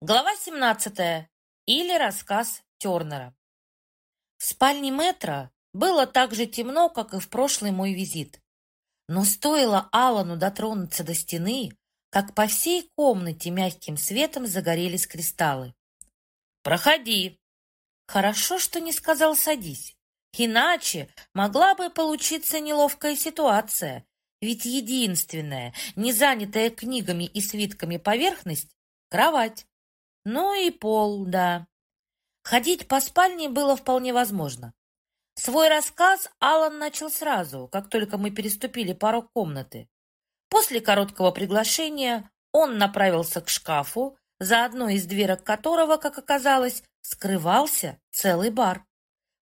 Глава 17. Или рассказ Тернера. В спальне Метра было так же темно, как и в прошлый мой визит. Но стоило Алану дотронуться до стены, как по всей комнате мягким светом загорелись кристаллы. «Проходи!» Хорошо, что не сказал «садись». Иначе могла бы получиться неловкая ситуация, ведь единственная, не занятая книгами и свитками поверхность — кровать. Ну и пол, да. Ходить по спальне было вполне возможно. Свой рассказ Алан начал сразу, как только мы переступили порог комнаты. После короткого приглашения он направился к шкафу, за одной из дверок которого, как оказалось, скрывался целый бар.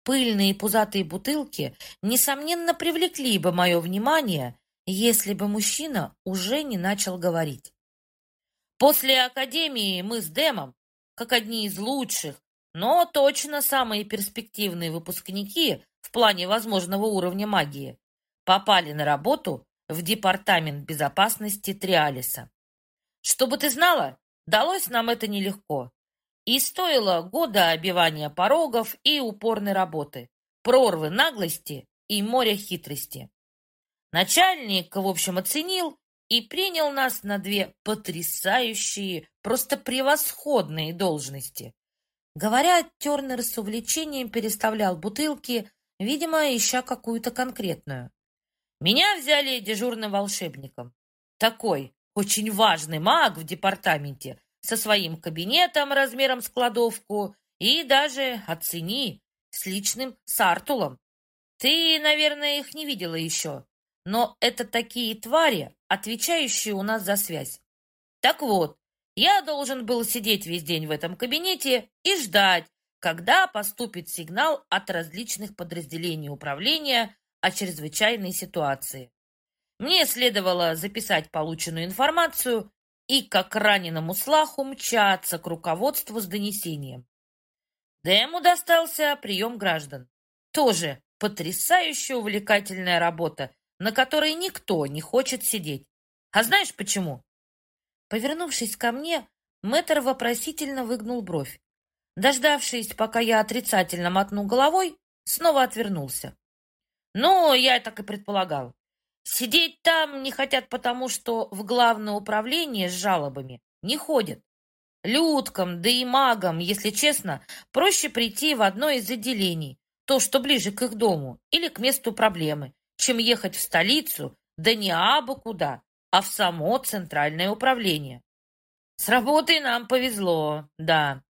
Пыльные пузатые бутылки, несомненно, привлекли бы мое внимание, если бы мужчина уже не начал говорить. После академии мы с Дэмом, как одни из лучших, но точно самые перспективные выпускники в плане возможного уровня магии, попали на работу в Департамент безопасности Триалиса. Чтобы ты знала, далось нам это нелегко. И стоило года обивания порогов и упорной работы, прорвы наглости и моря хитрости. Начальник, в общем, оценил и принял нас на две потрясающие, просто превосходные должности. Говоря, Тернер с увлечением переставлял бутылки, видимо, ища какую-то конкретную. Меня взяли дежурным волшебником. Такой очень важный маг в департаменте, со своим кабинетом размером с кладовку и даже, оцени, с личным сартулом. Ты, наверное, их не видела еще, но это такие твари, отвечающие у нас за связь. Так вот, я должен был сидеть весь день в этом кабинете и ждать, когда поступит сигнал от различных подразделений управления о чрезвычайной ситуации. Мне следовало записать полученную информацию и, как раненому слаху, мчаться к руководству с донесением. Дэму достался прием граждан. Тоже потрясающе увлекательная работа, на которой никто не хочет сидеть. А знаешь почему? Повернувшись ко мне, мэтр вопросительно выгнул бровь. Дождавшись, пока я отрицательно мотну головой, снова отвернулся. Ну, я так и предполагал. Сидеть там не хотят потому, что в главное управление с жалобами не ходят. Людкам, да и магам, если честно, проще прийти в одно из отделений, то, что ближе к их дому или к месту проблемы, чем ехать в столицу, да не абы куда, а в само центральное управление. С работой нам повезло, да.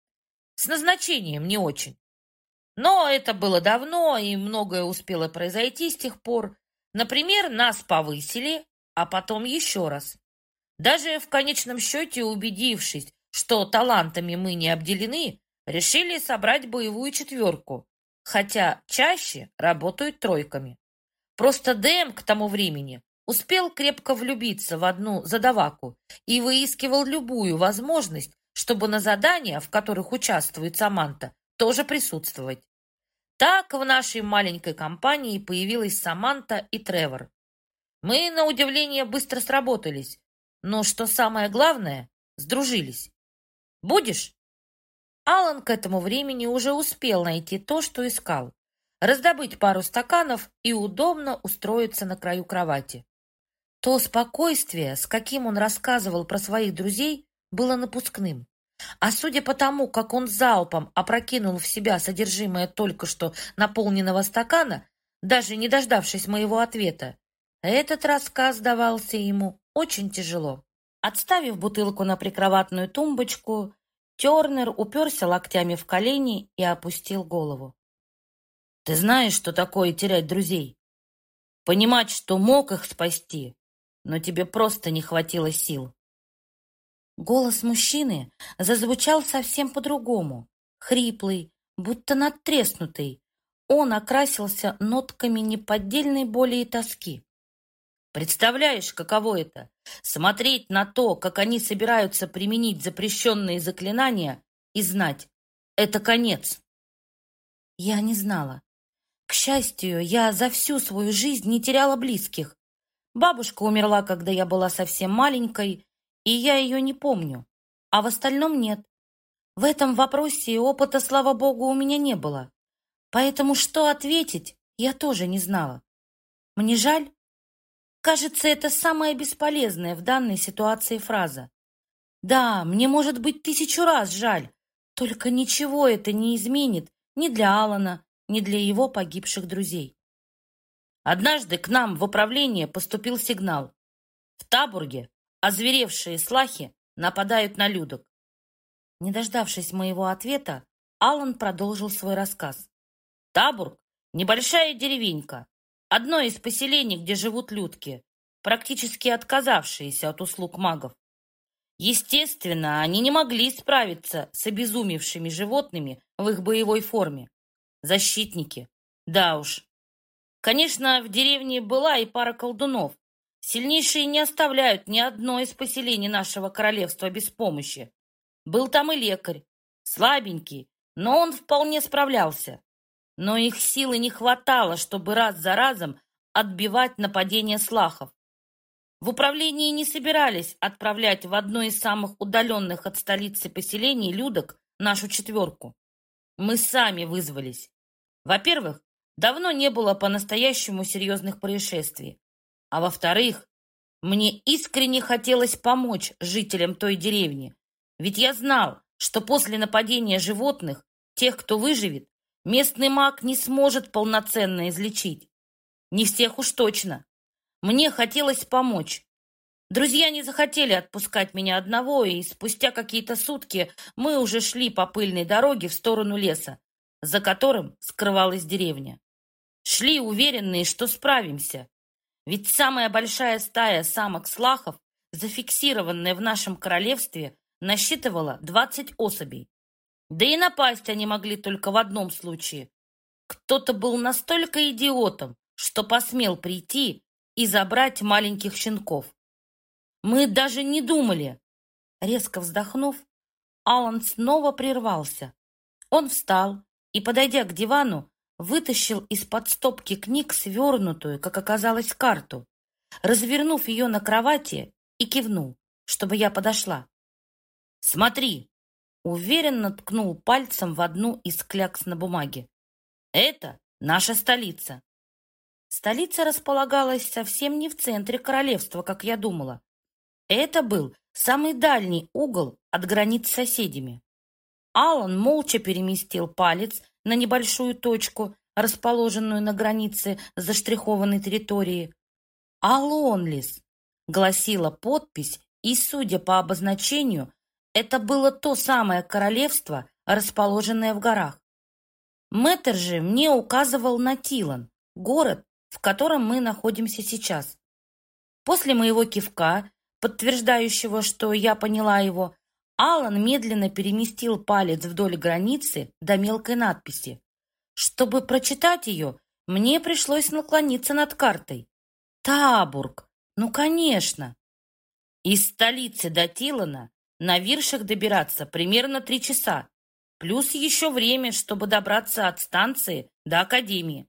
С назначением не очень. Но это было давно, и многое успело произойти с тех пор. Например, нас повысили, а потом еще раз. Даже в конечном счете убедившись, что талантами мы не обделены, решили собрать боевую четверку, хотя чаще работают тройками. Просто Дэм к тому времени успел крепко влюбиться в одну задаваку и выискивал любую возможность, чтобы на задания, в которых участвует Саманта, тоже присутствовать. Так в нашей маленькой компании появилась Саманта и Тревор. Мы, на удивление, быстро сработались, но, что самое главное, сдружились. Будешь? Алан к этому времени уже успел найти то, что искал раздобыть пару стаканов и удобно устроиться на краю кровати. То спокойствие, с каким он рассказывал про своих друзей, было напускным. А судя по тому, как он залпом опрокинул в себя содержимое только что наполненного стакана, даже не дождавшись моего ответа, этот рассказ давался ему очень тяжело. Отставив бутылку на прикроватную тумбочку, Тернер уперся локтями в колени и опустил голову. Ты знаешь, что такое терять друзей? Понимать, что мог их спасти, но тебе просто не хватило сил. Голос мужчины зазвучал совсем по-другому, хриплый, будто надтреснутый. Он окрасился нотками неподдельной боли и тоски. Представляешь, каково это? Смотреть на то, как они собираются применить запрещенные заклинания и знать, это конец. Я не знала. К счастью, я за всю свою жизнь не теряла близких. Бабушка умерла, когда я была совсем маленькой, и я ее не помню. А в остальном нет. В этом вопросе опыта, слава богу, у меня не было. Поэтому что ответить, я тоже не знала. Мне жаль. Кажется, это самая бесполезная в данной ситуации фраза. Да, мне может быть тысячу раз жаль, только ничего это не изменит ни для Алана, ни для его погибших друзей. Однажды к нам в управление поступил сигнал. В Табурге озверевшие слахи нападают на людок. Не дождавшись моего ответа, Алан продолжил свой рассказ. Табург — небольшая деревенька, одно из поселений, где живут людки, практически отказавшиеся от услуг магов. Естественно, они не могли справиться с обезумевшими животными в их боевой форме. Защитники. Да уж. Конечно, в деревне была и пара колдунов. Сильнейшие не оставляют ни одно из поселений нашего королевства без помощи. Был там и лекарь. Слабенький, но он вполне справлялся. Но их силы не хватало, чтобы раз за разом отбивать нападения слахов. В управлении не собирались отправлять в одно из самых удаленных от столицы поселений людок нашу четверку. Мы сами вызвались. Во-первых, давно не было по-настоящему серьезных происшествий. А во-вторых, мне искренне хотелось помочь жителям той деревни. Ведь я знал, что после нападения животных, тех, кто выживет, местный маг не сможет полноценно излечить. Не всех уж точно. Мне хотелось помочь. Друзья не захотели отпускать меня одного, и спустя какие-то сутки мы уже шли по пыльной дороге в сторону леса, за которым скрывалась деревня. Шли уверенные, что справимся. Ведь самая большая стая самок-слахов, зафиксированная в нашем королевстве, насчитывала 20 особей. Да и напасть они могли только в одном случае. Кто-то был настолько идиотом, что посмел прийти и забрать маленьких щенков. Мы даже не думали. Резко вздохнув, Алан снова прервался. Он встал и, подойдя к дивану, вытащил из-под стопки книг свернутую, как оказалось, карту, развернув ее на кровати и кивнул, чтобы я подошла. «Смотри!» — уверенно ткнул пальцем в одну из клякс на бумаге. «Это наша столица. Столица располагалась совсем не в центре королевства, как я думала. Это был самый дальний угол от границ с соседями. Алан молча переместил палец на небольшую точку, расположенную на границе заштрихованной территории. «Алонлис», — гласила подпись, и, судя по обозначению, это было то самое королевство, расположенное в горах. Мэтр же мне указывал на Тилан, город, в котором мы находимся сейчас. После моего кивка, подтверждающего, что я поняла его, Алан медленно переместил палец вдоль границы до мелкой надписи. Чтобы прочитать ее, мне пришлось наклониться над картой. Табург! Ну, конечно! Из столицы до Тилана на виршах добираться примерно три часа, плюс еще время, чтобы добраться от станции до Академии.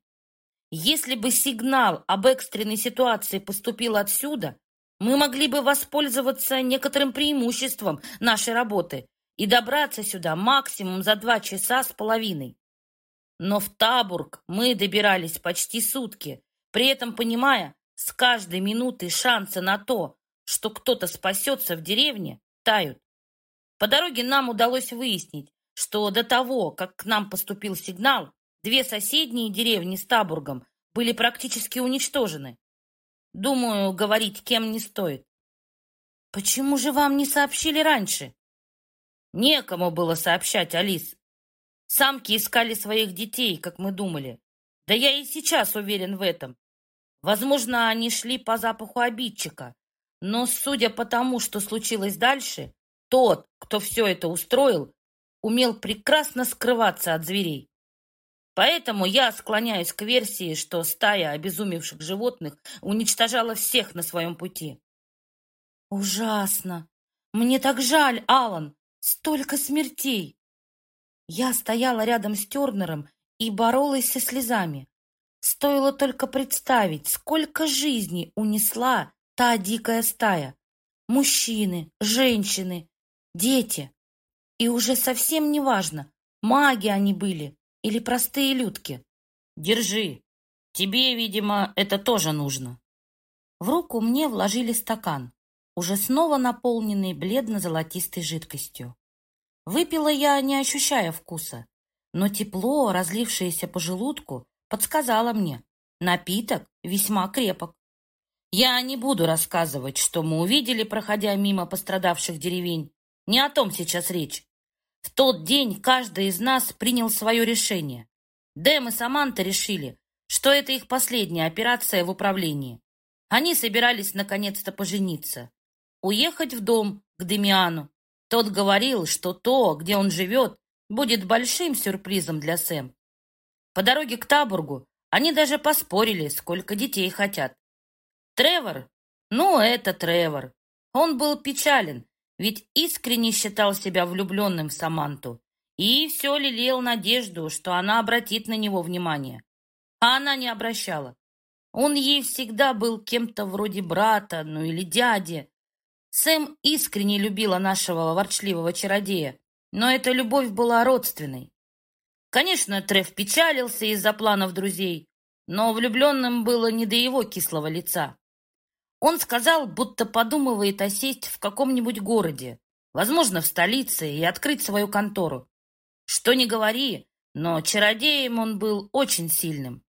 Если бы сигнал об экстренной ситуации поступил отсюда, мы могли бы воспользоваться некоторым преимуществом нашей работы и добраться сюда максимум за два часа с половиной. Но в Табург мы добирались почти сутки, при этом понимая, с каждой минутой шансы на то, что кто-то спасется в деревне, тают. По дороге нам удалось выяснить, что до того, как к нам поступил сигнал, Две соседние деревни с Табургом были практически уничтожены. Думаю, говорить кем не стоит. Почему же вам не сообщили раньше? Некому было сообщать, Алис. Самки искали своих детей, как мы думали. Да я и сейчас уверен в этом. Возможно, они шли по запаху обидчика. Но, судя по тому, что случилось дальше, тот, кто все это устроил, умел прекрасно скрываться от зверей. Поэтому я склоняюсь к версии, что стая обезумевших животных уничтожала всех на своем пути. Ужасно! Мне так жаль, Алан! Столько смертей! Я стояла рядом с Тернером и боролась со слезами. Стоило только представить, сколько жизней унесла та дикая стая. Мужчины, женщины, дети. И уже совсем не важно, маги они были или простые людки. Держи. Тебе, видимо, это тоже нужно. В руку мне вложили стакан, уже снова наполненный бледно-золотистой жидкостью. Выпила я, не ощущая вкуса, но тепло, разлившееся по желудку, подсказало мне, напиток весьма крепок. Я не буду рассказывать, что мы увидели, проходя мимо пострадавших деревень. Не о том сейчас речь. В тот день каждый из нас принял свое решение. Дэм и Саманта решили, что это их последняя операция в управлении. Они собирались наконец-то пожениться. Уехать в дом к Демиану. Тот говорил, что то, где он живет, будет большим сюрпризом для Сэм. По дороге к Табургу они даже поспорили, сколько детей хотят. Тревор? Ну, это Тревор. Он был печален, ведь искренне считал себя влюбленным в Саманту и все лелеял надежду, что она обратит на него внимание. А она не обращала. Он ей всегда был кем-то вроде брата, ну или дяди. Сэм искренне любила нашего ворчливого чародея, но эта любовь была родственной. Конечно, Трев печалился из-за планов друзей, но влюбленным было не до его кислого лица. Он сказал, будто подумывает осесть в каком-нибудь городе, возможно, в столице, и открыть свою контору. Что ни говори, но чародеем он был очень сильным.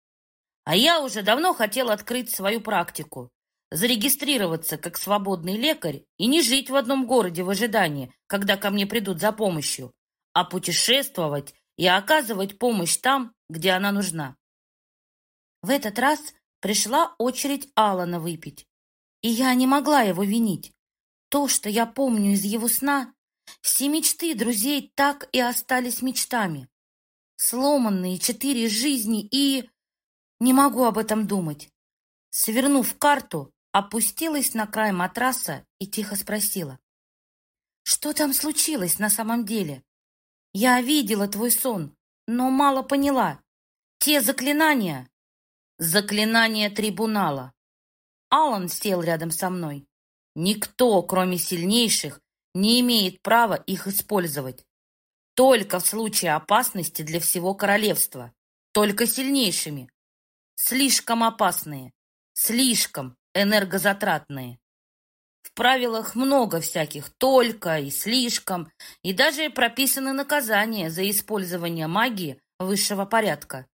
А я уже давно хотел открыть свою практику, зарегистрироваться как свободный лекарь и не жить в одном городе в ожидании, когда ко мне придут за помощью, а путешествовать и оказывать помощь там, где она нужна. В этот раз пришла очередь Алана выпить. И я не могла его винить. То, что я помню из его сна, все мечты друзей так и остались мечтами. Сломанные четыре жизни и... Не могу об этом думать. Свернув карту, опустилась на край матраса и тихо спросила. Что там случилось на самом деле? Я видела твой сон, но мало поняла. Те заклинания... Заклинания трибунала. Алан сел рядом со мной. Никто, кроме сильнейших, не имеет права их использовать. Только в случае опасности для всего королевства. Только сильнейшими. Слишком опасные. Слишком энергозатратные. В правилах много всяких «только» и «слишком», и даже прописаны наказания за использование магии высшего порядка.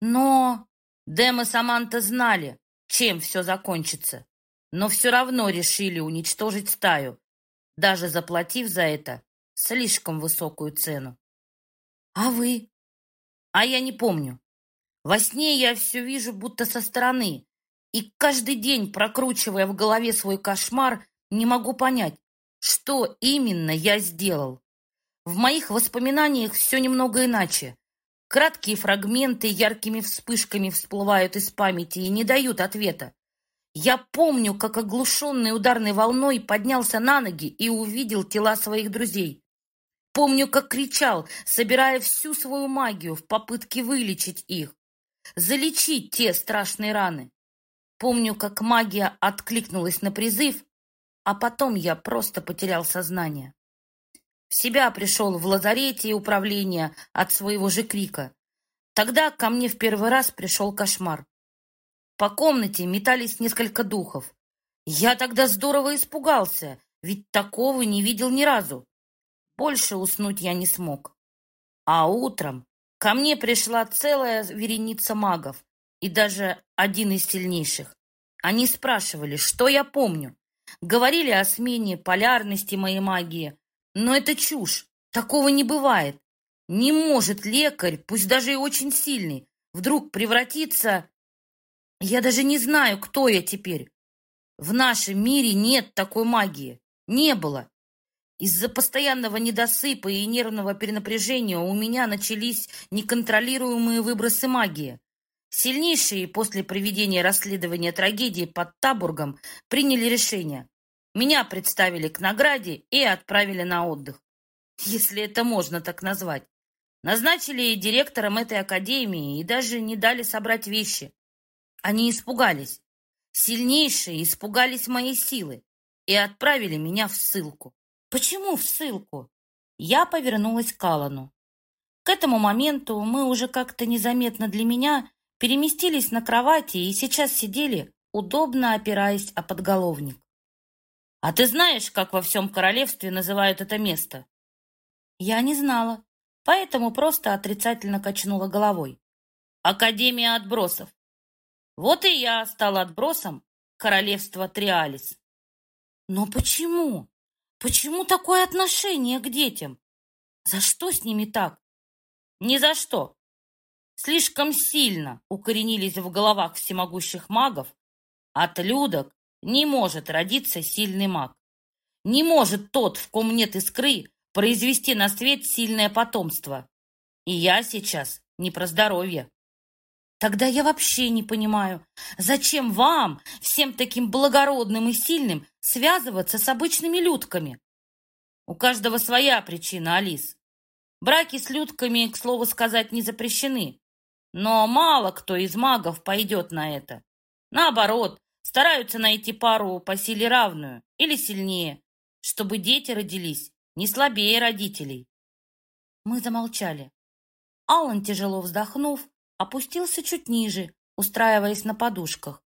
Но Дэм и Саманта знали, чем все закончится. Но все равно решили уничтожить стаю, даже заплатив за это слишком высокую цену. А вы? А я не помню. Во сне я все вижу будто со стороны, и каждый день, прокручивая в голове свой кошмар, не могу понять, что именно я сделал. В моих воспоминаниях все немного иначе. Краткие фрагменты яркими вспышками всплывают из памяти и не дают ответа. Я помню, как оглушенный ударной волной поднялся на ноги и увидел тела своих друзей. Помню, как кричал, собирая всю свою магию в попытке вылечить их, залечить те страшные раны. Помню, как магия откликнулась на призыв, а потом я просто потерял сознание. В себя пришел в лазарете управления от своего же крика. Тогда ко мне в первый раз пришел кошмар. По комнате метались несколько духов. Я тогда здорово испугался, ведь такого не видел ни разу. Больше уснуть я не смог. А утром ко мне пришла целая вереница магов и даже один из сильнейших. Они спрашивали, что я помню. Говорили о смене полярности моей магии, но это чушь. Такого не бывает. Не может лекарь, пусть даже и очень сильный, вдруг превратиться... Я даже не знаю, кто я теперь. В нашем мире нет такой магии. Не было. Из-за постоянного недосыпа и нервного перенапряжения у меня начались неконтролируемые выбросы магии. Сильнейшие после проведения расследования трагедии под Табургом приняли решение. Меня представили к награде и отправили на отдых. Если это можно так назвать. Назначили директором этой академии и даже не дали собрать вещи. Они испугались. Сильнейшие испугались моей силы и отправили меня в ссылку. Почему в ссылку? я повернулась к Алану. К этому моменту мы уже как-то незаметно для меня переместились на кровати и сейчас сидели, удобно опираясь о подголовник. «А ты знаешь, как во всем королевстве называют это место?» Я не знала, поэтому просто отрицательно качнула головой. «Академия отбросов. Вот и я стала отбросом королевства Триалис». «Но почему? Почему такое отношение к детям? За что с ними так?» «Ни за что. Слишком сильно укоренились в головах всемогущих магов. От людок не может родиться сильный маг. Не может тот, в ком нет искры, произвести на свет сильное потомство. И я сейчас не про здоровье. Тогда я вообще не понимаю, зачем вам, всем таким благородным и сильным, связываться с обычными людками? У каждого своя причина, Алис. Браки с людками, к слову сказать, не запрещены. Но мало кто из магов пойдет на это. Наоборот, стараются найти пару по силе равную или сильнее, чтобы дети родились не слабее родителей. Мы замолчали. Аллан, тяжело вздохнув, опустился чуть ниже, устраиваясь на подушках.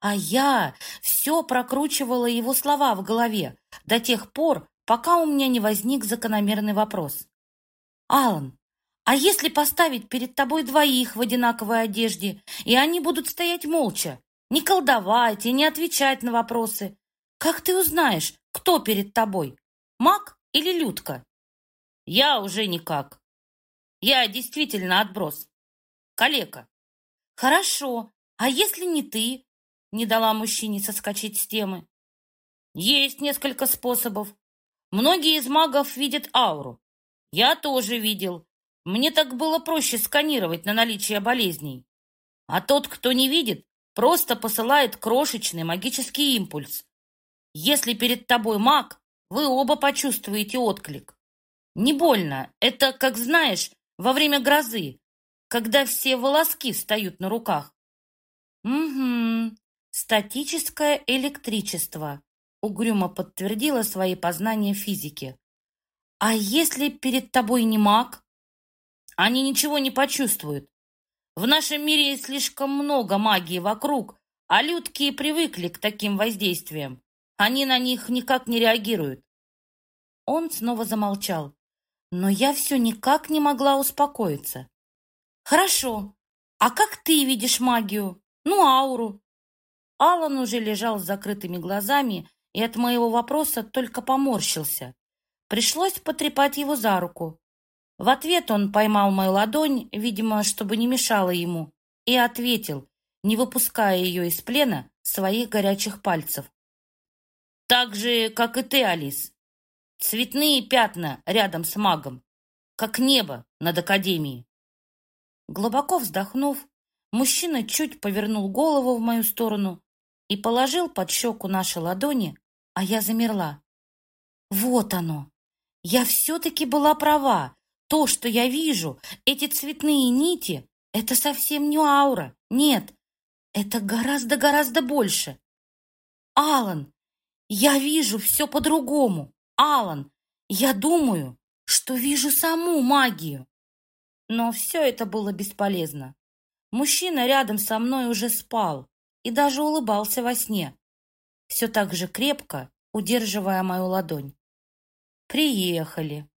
А я все прокручивала его слова в голове до тех пор, пока у меня не возник закономерный вопрос. «Алан, а если поставить перед тобой двоих в одинаковой одежде, и они будут стоять молча, не колдовать и не отвечать на вопросы, как ты узнаешь, кто перед тобой, маг или Людка? Я уже никак. Я действительно отброс. Калека. Хорошо. А если не ты? Не дала мужчине соскочить с темы. Есть несколько способов. Многие из магов видят ауру. Я тоже видел. Мне так было проще сканировать на наличие болезней. А тот, кто не видит, просто посылает крошечный магический импульс. Если перед тобой маг, вы оба почувствуете отклик. Не больно. Это, как знаешь, во время грозы, когда все волоски встают на руках. Угу. Статическое электричество, угрюмо подтвердила свои познания физики. А если перед тобой не маг? Они ничего не почувствуют. В нашем мире слишком много магии вокруг, а людки привыкли к таким воздействиям. Они на них никак не реагируют. Он снова замолчал, но я все никак не могла успокоиться. «Хорошо. А как ты видишь магию? Ну, ауру?» Алан уже лежал с закрытыми глазами и от моего вопроса только поморщился. Пришлось потрепать его за руку. В ответ он поймал мою ладонь, видимо, чтобы не мешало ему, и ответил, не выпуская ее из плена своих горячих пальцев. «Так же, как и ты, Алис. Цветные пятна рядом с магом, как небо над академией. Глубоко вздохнув, мужчина чуть повернул голову в мою сторону и положил под щеку наши ладони, а я замерла. Вот оно! Я все-таки была права. То, что я вижу, эти цветные нити, это совсем не аура. Нет, это гораздо-гораздо больше. Алан, я вижу все по-другому. Алан, я думаю, что вижу саму магию. Но все это было бесполезно. Мужчина рядом со мной уже спал и даже улыбался во сне, все так же крепко удерживая мою ладонь. Приехали.